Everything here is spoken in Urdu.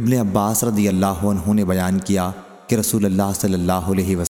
ابن عباس رضی اللہ عنہ نے بیان کیا کہ رسول اللہ صلی اللہ علیہ وسلم